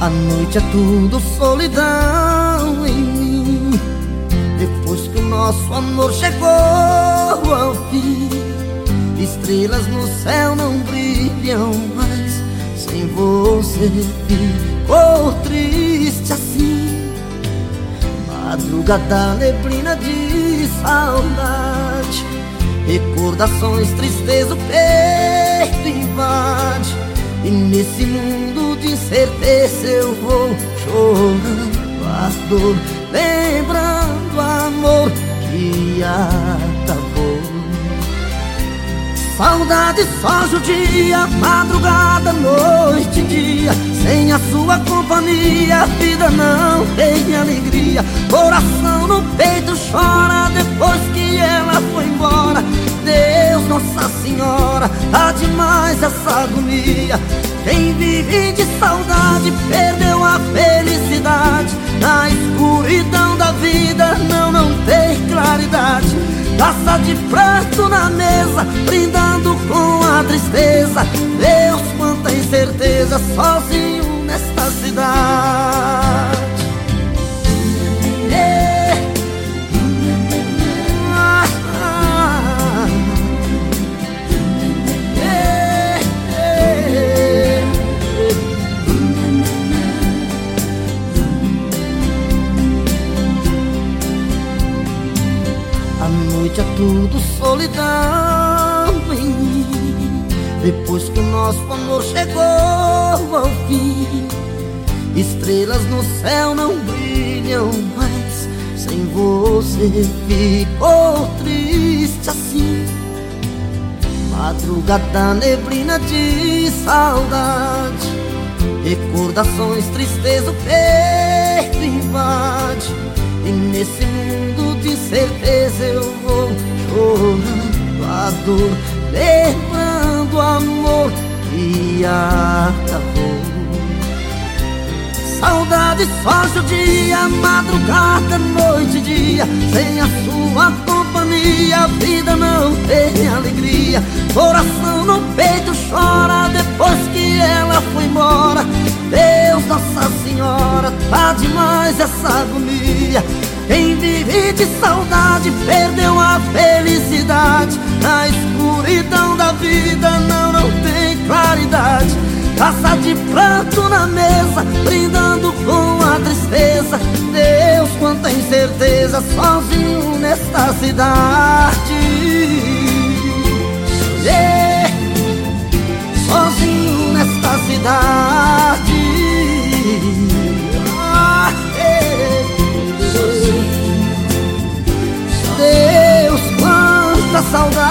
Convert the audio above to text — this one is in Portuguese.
A noite é tudo solidão em mim. Depois que o nosso amor chegou ao fim Estrelas no céu não brilham mais Sem você. Ficou triste assim. Madrugada neblina de saudade. Recordações, tristeza, o peito invade. E nesse mundo de incerteza eu vou chorando a dor Lembrando o amor que acabou Saudade só judia, madrugada, noite e dia. Sem a sua companhia, a vida não tem alegria. Coração no peito chora depois que Nossa Senhora, tá demais essa agonia. Quem vive de saudade perdeu a felicidade. Na escuridão da vida não, não tem claridade. Taça de pranto na mesa, brindando com a tristeza. Deus, quanta incerteza, sozinho noite é tudo solidão em mim. Depois que o nosso amor chegou ao fim Estrelas no céu não brilham mais. Sem você ficou triste assim. Madrugada neblina de saudade Recordações, tristeza, o peito invade. E nesse dor Lembrando o amor que acabou. Saudade só judia, madrugada, noite e dia. Sem a sua companhia, a vida não tem alegria. Coração no peito chora depois que ela foi embora. Deus, Nossa Senhora, tá demais essa agonia. Quem vive de saudade perdeu a felicidade de pranto na mesa, brindando com a tristeza Deus, quanta incerteza, sozinho nesta cidade yeah. Sozinho nesta cidade ah, yeah. Deus, quanta saudade